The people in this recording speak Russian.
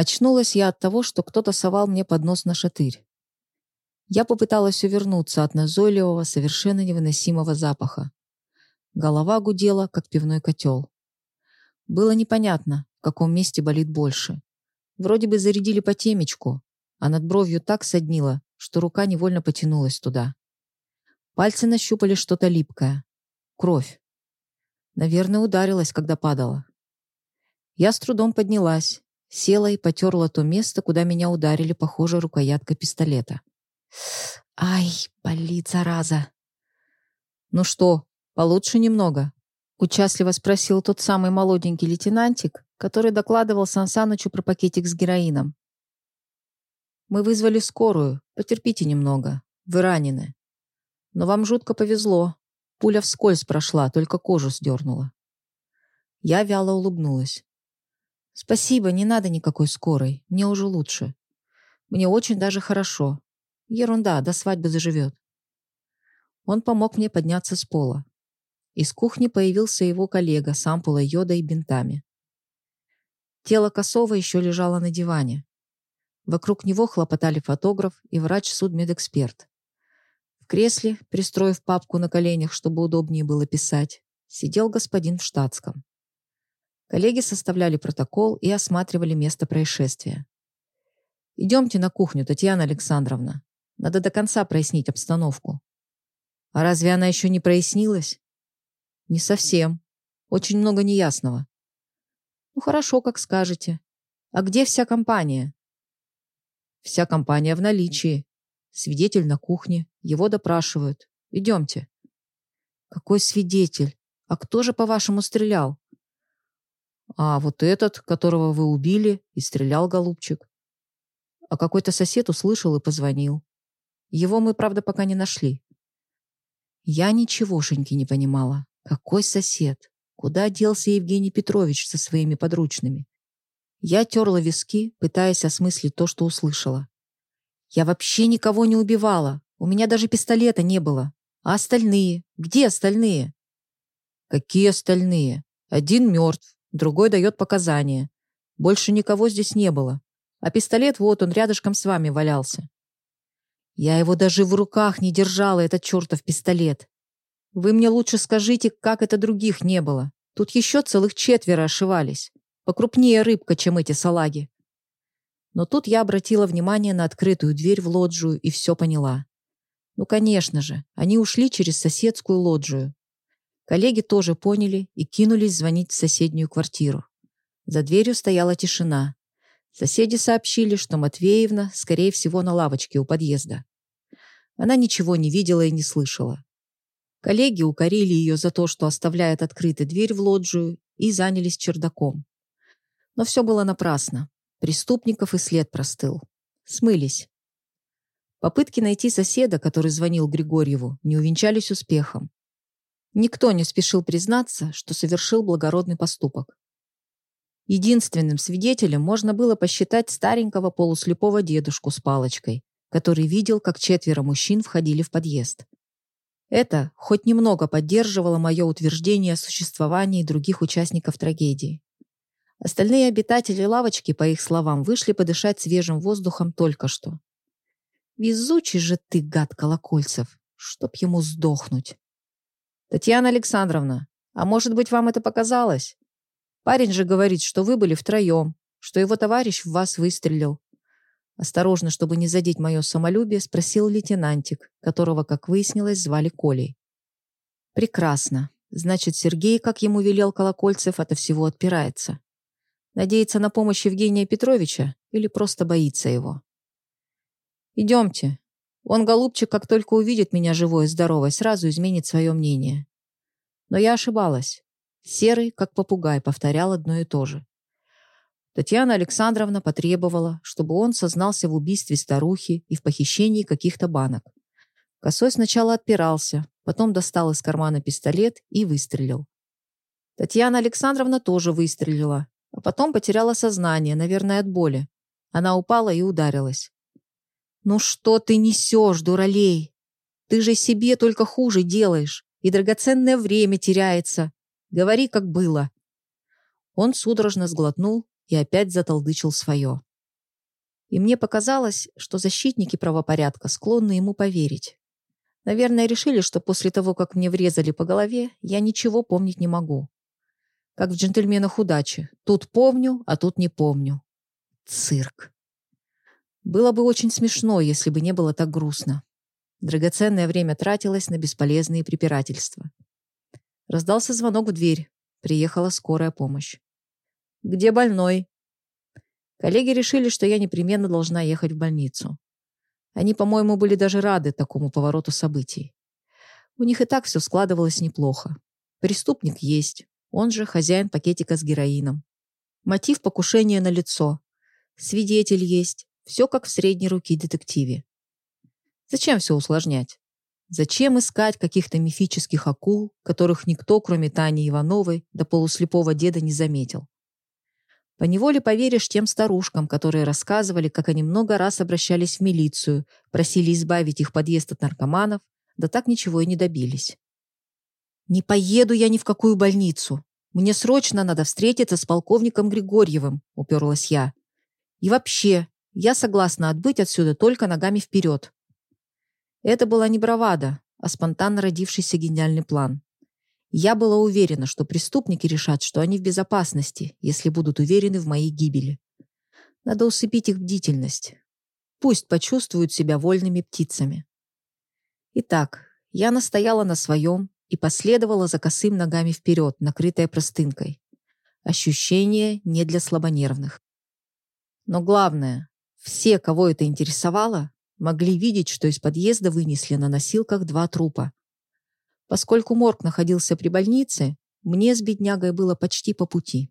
Очнулась я от того, что кто-то совал мне под нос на шатырь. Я попыталась увернуться от назойливого, совершенно невыносимого запаха. Голова гудела, как пивной котел. Было непонятно, в каком месте болит больше. Вроде бы зарядили по темечку, а над бровью так соднило, что рука невольно потянулась туда. Пальцы нащупали что-то липкое. Кровь. Наверное, ударилась, когда падала. Я с трудом поднялась, села и потерла то место, куда меня ударили, похоже, рукоятка пистолета. Ай, болит, зараза. Ну что, получше немного? Участливо спросил тот самый молоденький лейтенантик, который докладывал Сансанычу про пакетик с героином. Мы вызвали скорую, потерпите немного, вы ранены. Но вам жутко повезло. Пуля вскользь прошла, только кожу сдернула. Я вяло улыбнулась. Спасибо, не надо никакой скорой, мне уже лучше. Мне очень даже хорошо. Ерунда, до свадьбы заживет. Он помог мне подняться с пола. Из кухни появился его коллега с ампулой йода и бинтами. Тело Косова еще лежало на диване. Вокруг него хлопотали фотограф и врач-судмедэксперт. В кресле, пристроив папку на коленях, чтобы удобнее было писать, сидел господин в штатском. Коллеги составляли протокол и осматривали место происшествия. «Идемте на кухню, Татьяна Александровна», надо до конца прояснить обстановку. А разве она еще не прояснилась? Не совсем. Очень много неясного. Ну хорошо, как скажете. А где вся компания? Вся компания в наличии. Свидетель на кухне. Его допрашивают. Идемте. Какой свидетель? А кто же, по-вашему, стрелял? А вот этот, которого вы убили, и стрелял голубчик. А какой-то сосед услышал и позвонил. Его мы, правда, пока не нашли. Я ничегошеньки не понимала. Какой сосед? Куда делся Евгений Петрович со своими подручными? Я терла виски, пытаясь осмыслить то, что услышала. Я вообще никого не убивала. У меня даже пистолета не было. А остальные? Где остальные? Какие остальные? Один мертв, другой дает показания. Больше никого здесь не было. А пистолет вот он рядышком с вами валялся. Я его даже в руках не держала, этот чертов пистолет. Вы мне лучше скажите, как это других не было. Тут еще целых четверо ошивались. Покрупнее рыбка, чем эти салаги. Но тут я обратила внимание на открытую дверь в лоджию и все поняла. Ну, конечно же, они ушли через соседскую лоджию. Коллеги тоже поняли и кинулись звонить в соседнюю квартиру. За дверью стояла тишина. Соседи сообщили, что Матвеевна, скорее всего, на лавочке у подъезда. Она ничего не видела и не слышала. Коллеги укорили ее за то, что оставляет открытой дверь в лоджию, и занялись чердаком. Но все было напрасно. Преступников и след простыл. Смылись. Попытки найти соседа, который звонил Григорьеву, не увенчались успехом. Никто не спешил признаться, что совершил благородный поступок. Единственным свидетелем можно было посчитать старенького полуслепого дедушку с палочкой, который видел, как четверо мужчин входили в подъезд. Это хоть немного поддерживало мое утверждение о существовании других участников трагедии. Остальные обитатели лавочки, по их словам, вышли подышать свежим воздухом только что. «Везучий же ты, гад Колокольцев, чтоб ему сдохнуть!» «Татьяна Александровна, а может быть, вам это показалось? Парень же говорит, что вы были втроем, что его товарищ в вас выстрелил. Осторожно, чтобы не задеть мое самолюбие, спросил лейтенантик, которого, как выяснилось, звали Колей. Прекрасно. Значит, Сергей, как ему велел Колокольцев, от всего отпирается. Надеется на помощь Евгения Петровича или просто боится его? Идемте. Он, голубчик, как только увидит меня живой и здоровой, сразу изменит свое мнение. Но я ошибалась. Серый, как попугай, повторял одно и то же. Татьяна Александровна потребовала, чтобы он сознался в убийстве старухи и в похищении каких-то банок. Косой сначала отпирался, потом достал из кармана пистолет и выстрелил. Татьяна Александровна тоже выстрелила, а потом потеряла сознание, наверное, от боли. Она упала и ударилась. «Ну что ты несешь, дуралей? Ты же себе только хуже делаешь, и драгоценное время теряется. Говори, как было». Он судорожно сглотнул и опять затолдычил свое. И мне показалось, что защитники правопорядка склонны ему поверить. Наверное, решили, что после того, как мне врезали по голове, я ничего помнить не могу. Как в «Джентльменах удачи». Тут помню, а тут не помню. Цирк. Было бы очень смешно, если бы не было так грустно. Драгоценное время тратилось на бесполезные препирательства. Раздался звонок в дверь. Приехала скорая помощь. «Где больной?» Коллеги решили, что я непременно должна ехать в больницу. Они, по-моему, были даже рады такому повороту событий. У них и так все складывалось неплохо. Преступник есть, он же хозяин пакетика с героином. Мотив покушения на лицо. Свидетель есть. Все как в средней руки детективе. Зачем все усложнять? Зачем искать каких-то мифических акул, которых никто, кроме Тани Ивановой, до полуслепого деда не заметил? Поневоле поверишь тем старушкам, которые рассказывали, как они много раз обращались в милицию, просили избавить их подъезд от наркоманов, да так ничего и не добились. «Не поеду я ни в какую больницу. Мне срочно надо встретиться с полковником Григорьевым», — уперлась я. «И вообще, я согласна отбыть отсюда только ногами вперед». Это была не бравада, а спонтанно родившийся гениальный план. Я была уверена, что преступники решат, что они в безопасности, если будут уверены в моей гибели. Надо усыпить их бдительность. Пусть почувствуют себя вольными птицами. Итак, я настояла на своем, и последовала за косым ногами вперед, накрытая простынкой. Ощущение не для слабонервных. Но главное, все, кого это интересовало, могли видеть, что из подъезда вынесли на носилках два трупа. Поскольку морг находился при больнице, мне с беднягой было почти по пути.